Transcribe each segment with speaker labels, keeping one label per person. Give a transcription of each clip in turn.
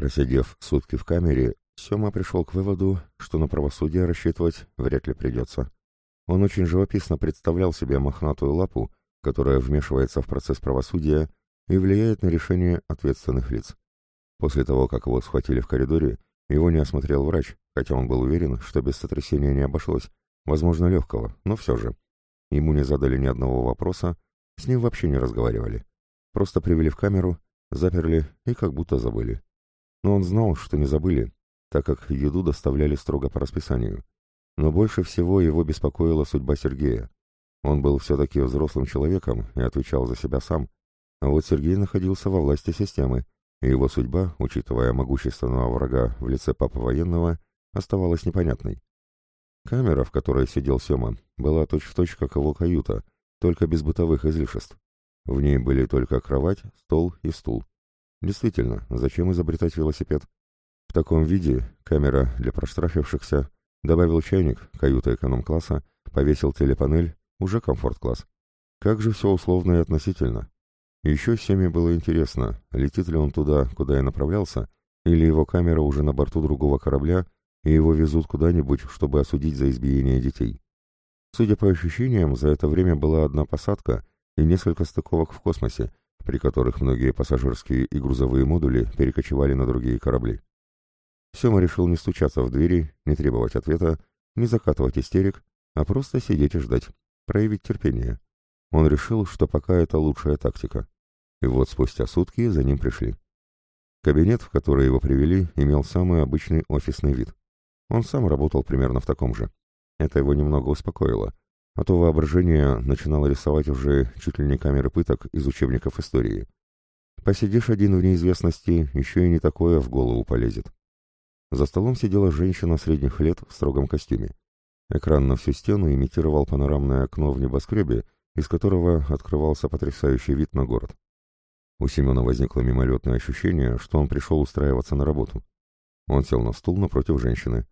Speaker 1: Просидев сутки в камере, Сёма пришел к выводу, что на правосудие рассчитывать вряд ли придется. Он очень живописно представлял себе мохнатую лапу, которая вмешивается в процесс правосудия и влияет на решение ответственных лиц. После того, как его схватили в коридоре, его не осмотрел врач, хотя он был уверен, что без сотрясения не обошлось, возможно, легкого, но все же. Ему не задали ни одного вопроса, с ним вообще не разговаривали. Просто привели в камеру, заперли и как будто забыли. Но он знал, что не забыли, так как еду доставляли строго по расписанию. Но больше всего его беспокоила судьба Сергея. Он был все-таки взрослым человеком и отвечал за себя сам, а вот Сергей находился во власти системы, и его судьба, учитывая могущественного врага в лице папы военного, оставалась непонятной. Камера, в которой сидел Сема, была точь-в-точь, точь, как его каюта, только без бытовых излишеств. В ней были только кровать, стол и стул. Действительно, зачем изобретать велосипед? В таком виде камера для проштрафившихся, добавил чайник, каюта эконом-класса, повесил телепанель, уже комфорт-класс. Как же все условно и относительно. Еще Семе было интересно, летит ли он туда, куда и направлялся, или его камера уже на борту другого корабля, и его везут куда-нибудь, чтобы осудить за избиение детей. Судя по ощущениям, за это время была одна посадка и несколько стыковок в космосе, при которых многие пассажирские и грузовые модули перекочевали на другие корабли. Сема решил не стучаться в двери, не требовать ответа, не закатывать истерик, а просто сидеть и ждать, проявить терпение. Он решил, что пока это лучшая тактика. И вот спустя сутки за ним пришли. Кабинет, в который его привели, имел самый обычный офисный вид. Он сам работал примерно в таком же. Это его немного успокоило, а то воображение начинало рисовать уже чуть ли не камеры пыток из учебников истории. Посидишь один в неизвестности, еще и не такое в голову полезет. За столом сидела женщина средних лет в строгом костюме. Экран на всю стену имитировал панорамное окно в небоскребе, из которого открывался потрясающий вид на город. У Семена возникло мимолетное ощущение, что он пришел устраиваться на работу. Он сел на стул напротив женщины.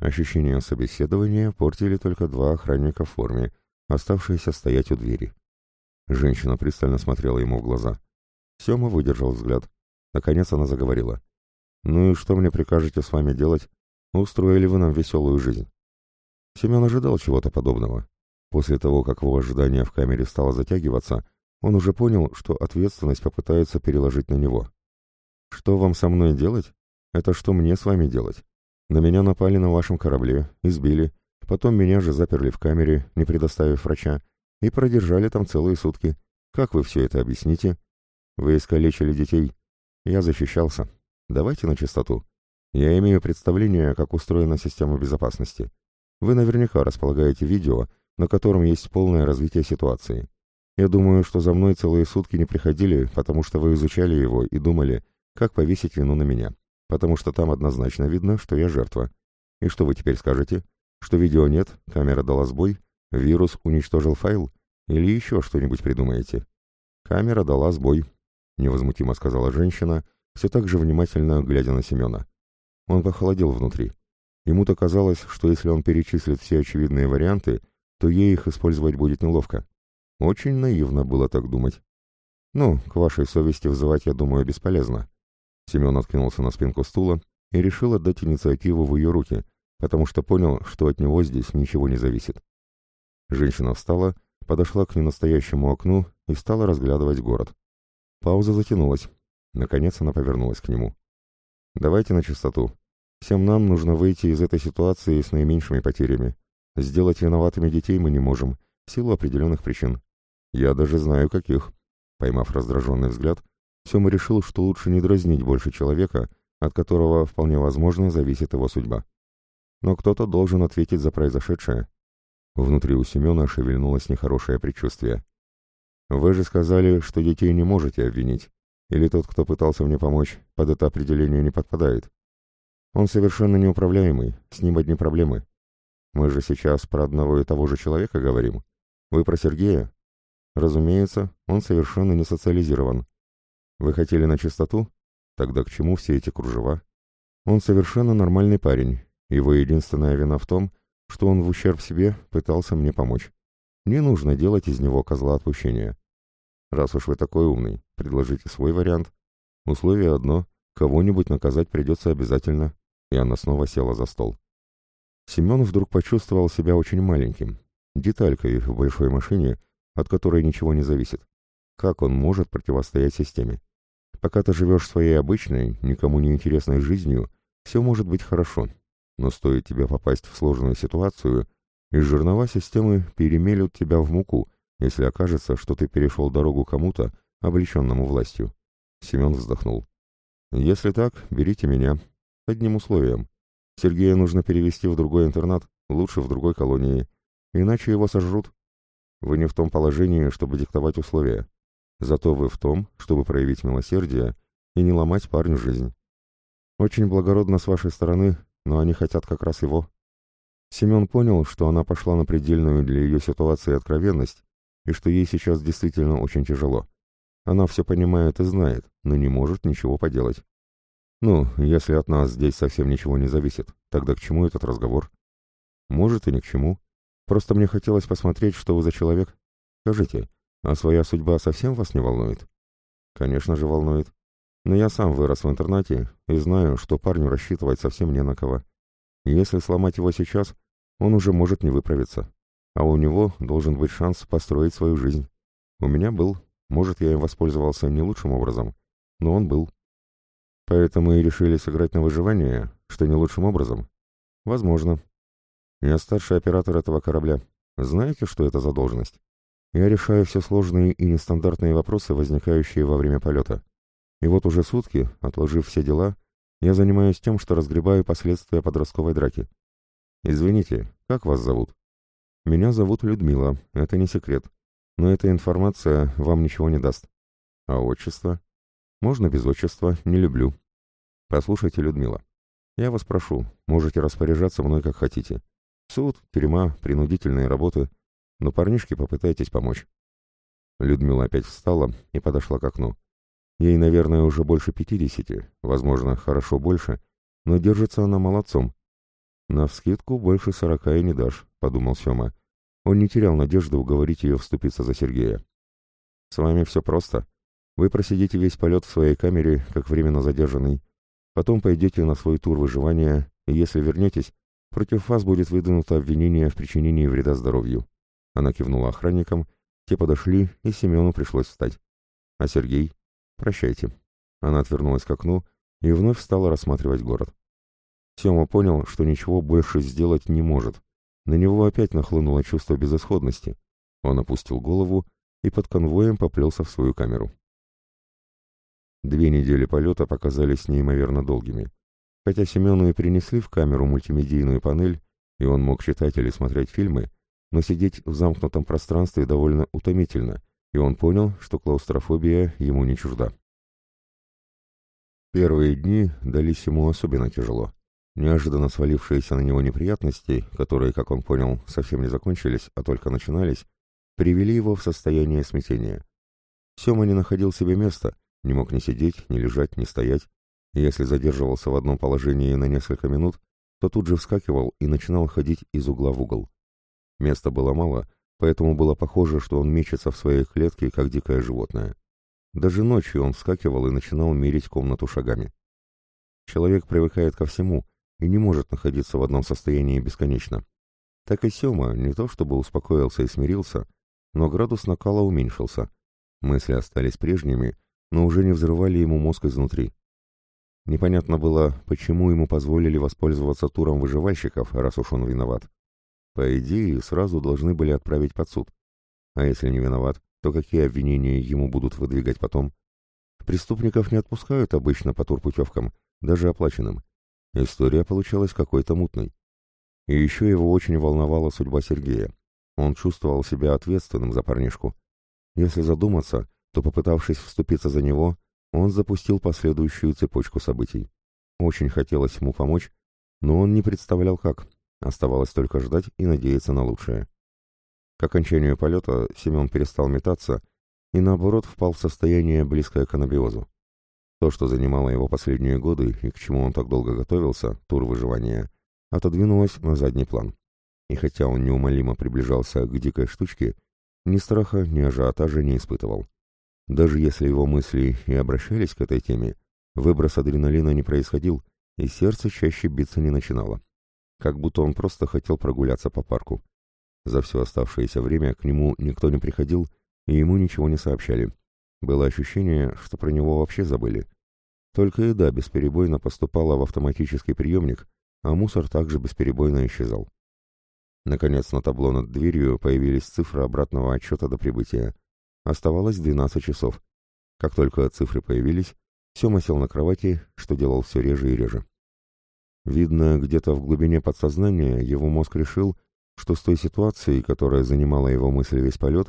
Speaker 1: Ощущение собеседования портили только два охранника в форме, оставшиеся стоять у двери. Женщина пристально смотрела ему в глаза. Сема выдержал взгляд. Наконец она заговорила. «Ну и что мне прикажете с вами делать? Устроили вы нам веселую жизнь». Семен ожидал чего-то подобного. После того, как его ожидание в камере стало затягиваться, он уже понял, что ответственность попытаются переложить на него. «Что вам со мной делать? Это что мне с вами делать? На меня напали на вашем корабле, избили, потом меня же заперли в камере, не предоставив врача, и продержали там целые сутки. Как вы все это объясните? Вы искалечили детей. Я защищался. Давайте на чистоту. Я имею представление, как устроена система безопасности. Вы наверняка располагаете видео, на котором есть полное развитие ситуации. Я думаю, что за мной целые сутки не приходили, потому что вы изучали его и думали, как повесить вину на меня. Потому что там однозначно видно, что я жертва. И что вы теперь скажете? Что видео нет, камера дала сбой, вирус уничтожил файл? Или еще что-нибудь придумаете? Камера дала сбой, невозмутимо сказала женщина, все так же внимательно глядя на Семена. Он похолодел внутри. Ему-то казалось, что если он перечислит все очевидные варианты, то ей их использовать будет неловко. Очень наивно было так думать. Ну, к вашей совести взывать, я думаю, бесполезно. Семен откинулся на спинку стула и решил отдать инициативу в ее руки, потому что понял, что от него здесь ничего не зависит. Женщина встала, подошла к ненастоящему окну и стала разглядывать город. Пауза затянулась. Наконец она повернулась к нему. «Давайте на чистоту. Всем нам нужно выйти из этой ситуации с наименьшими потерями. Сделать виноватыми детей мы не можем, в силу определенных причин. Я даже знаю, каких. Поймав раздраженный взгляд, Сема решил, что лучше не дразнить больше человека, от которого, вполне возможно, зависит его судьба. Но кто-то должен ответить за произошедшее. Внутри у Семена шевельнулось нехорошее предчувствие. «Вы же сказали, что детей не можете обвинить. Или тот, кто пытался мне помочь, под это определение не подпадает? Он совершенно неуправляемый, с ним одни проблемы. Мы же сейчас про одного и того же человека говорим. Вы про Сергея? Разумеется, он совершенно не социализирован. Вы хотели на чистоту? Тогда к чему все эти кружева? Он совершенно нормальный парень. Его единственная вина в том, что он в ущерб себе пытался мне помочь. Не нужно делать из него козла отпущения. Раз уж вы такой умный, предложите свой вариант. Условие одно Кого-нибудь наказать придется обязательно. И она снова села за стол. Семен вдруг почувствовал себя очень маленьким, деталькой в большой машине, от которой ничего не зависит. Как он может противостоять системе? Пока ты живешь своей обычной, никому не интересной жизнью, все может быть хорошо. Но стоит тебе попасть в сложную ситуацию, и жернова системы перемелют тебя в муку, если окажется, что ты перешел дорогу кому-то, облеченному властью. Семен вздохнул. «Если так, берите меня. Одним условием. Сергея нужно перевести в другой интернат, лучше в другой колонии. Иначе его сожрут. Вы не в том положении, чтобы диктовать условия. Зато вы в том, чтобы проявить милосердие и не ломать парню жизнь. Очень благородно с вашей стороны, но они хотят как раз его. Семен понял, что она пошла на предельную для ее ситуации откровенность, и что ей сейчас действительно очень тяжело. Она все понимает и знает, но не может ничего поделать. Ну, если от нас здесь совсем ничего не зависит, тогда к чему этот разговор? Может и ни к чему. Просто мне хотелось посмотреть, что вы за человек. Скажите, а своя судьба совсем вас не волнует? Конечно же волнует. Но я сам вырос в интернате и знаю, что парню рассчитывать совсем не на кого. Если сломать его сейчас, он уже может не выправиться. А у него должен быть шанс построить свою жизнь. У меня был. Может, я им воспользовался не лучшим образом, но он был. Поэтому и решили сыграть на выживание, что не лучшим образом. Возможно. Я старший оператор этого корабля. Знаете, что это за должность? Я решаю все сложные и нестандартные вопросы, возникающие во время полета. И вот уже сутки, отложив все дела, я занимаюсь тем, что разгребаю последствия подростковой драки. Извините, как вас зовут? Меня зовут Людмила, это не секрет. Но эта информация вам ничего не даст. А отчество? Можно без отчества, не люблю. Послушайте, Людмила, я вас прошу, можете распоряжаться мной как хотите. Суд, тюрьма, принудительные работы — но парнишке попытайтесь помочь». Людмила опять встала и подошла к окну. Ей, наверное, уже больше пятидесяти, возможно, хорошо больше, но держится она молодцом. На вскидку больше сорока и не дашь, подумал Сема. Он не терял надежды уговорить ее вступиться за Сергея. С вами все просто. Вы просидите весь полет в своей камере, как временно задержанный. Потом пойдете на свой тур выживания, и если вернетесь, против вас будет выдвинуто обвинение в причинении вреда здоровью. Она кивнула охранникам, те подошли, и Семену пришлось встать. А Сергей? Прощайте. Она отвернулась к окну и вновь стала рассматривать город. Сема понял, что ничего больше сделать не может. На него опять нахлынуло чувство безысходности. Он опустил голову и под конвоем поплелся в свою камеру. Две недели полета показались неимоверно долгими. Хотя Семену и принесли в камеру мультимедийную панель, и он мог читать или смотреть фильмы, но сидеть в замкнутом пространстве довольно утомительно, и он понял, что клаустрофобия ему не чужда. Первые дни дались ему особенно тяжело. Неожиданно свалившиеся на него неприятности, которые, как он понял, совсем не закончились, а только начинались, привели его в состояние смятения. Сема не находил себе места, не мог ни сидеть, ни лежать, ни стоять, если задерживался в одном положении на несколько минут, то тут же вскакивал и начинал ходить из угла в угол. Места было мало, поэтому было похоже, что он мечется в своей клетке, как дикое животное. Даже ночью он вскакивал и начинал мерить комнату шагами. Человек привыкает ко всему и не может находиться в одном состоянии бесконечно. Так и Сема не то чтобы успокоился и смирился, но градус накала уменьшился. Мысли остались прежними, но уже не взрывали ему мозг изнутри. Непонятно было, почему ему позволили воспользоваться туром выживальщиков, раз уж он виноват. По идее, сразу должны были отправить под суд. А если не виноват, то какие обвинения ему будут выдвигать потом? Преступников не отпускают обычно по турпутевкам, даже оплаченным. История получалась какой-то мутной. И еще его очень волновала судьба Сергея. Он чувствовал себя ответственным за парнишку. Если задуматься, то, попытавшись вступиться за него, он запустил последующую цепочку событий. Очень хотелось ему помочь, но он не представлял как, Оставалось только ждать и надеяться на лучшее. К окончанию полета Семен перестал метаться и, наоборот, впал в состояние, близкое к анабиозу. То, что занимало его последние годы и к чему он так долго готовился, тур выживания, отодвинулось на задний план. И хотя он неумолимо приближался к дикой штучке, ни страха, ни ажиотажа не испытывал. Даже если его мысли и обращались к этой теме, Выброс адреналина не происходил, и сердце чаще биться не начинало. Как будто он просто хотел прогуляться по парку. За все оставшееся время к нему никто не приходил, и ему ничего не сообщали. Было ощущение, что про него вообще забыли. Только еда бесперебойно поступала в автоматический приемник, а мусор также бесперебойно исчезал. Наконец на табло над дверью появились цифры обратного отчета до прибытия. Оставалось 12 часов. Как только цифры появились, Сема сел на кровати, что делал все реже и реже. Видно, где-то в глубине подсознания его мозг решил, что с той ситуацией, которая занимала его мысли весь полет,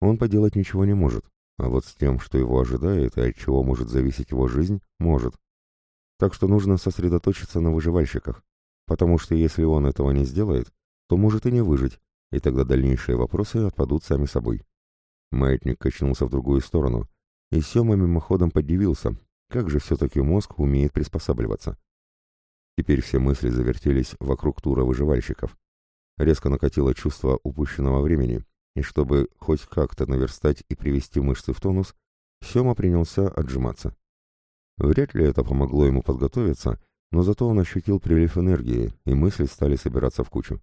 Speaker 1: он поделать ничего не может, а вот с тем, что его ожидает и от чего может зависеть его жизнь, может. Так что нужно сосредоточиться на выживальщиках, потому что если он этого не сделает, то может и не выжить, и тогда дальнейшие вопросы отпадут сами собой. Маятник качнулся в другую сторону, и Сема мимоходом подивился, как же все-таки мозг умеет приспосабливаться. Теперь все мысли завертелись вокруг тура выживальщиков. Резко накатило чувство упущенного времени, и чтобы хоть как-то наверстать и привести мышцы в тонус, Сема принялся отжиматься. Вряд ли это помогло ему подготовиться, но зато он ощутил прилив энергии, и мысли стали собираться в кучу.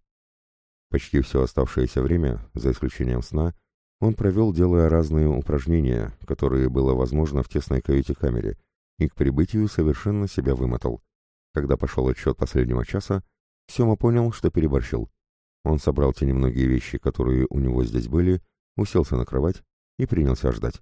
Speaker 1: Почти все оставшееся время, за исключением сна, он провел, делая разные упражнения, которые было возможно в тесной каюте-камере, и к прибытию совершенно себя вымотал. Когда пошел отчет последнего часа, Сема понял, что переборщил. Он собрал те немногие вещи, которые у него здесь были, уселся на кровать и принялся ждать.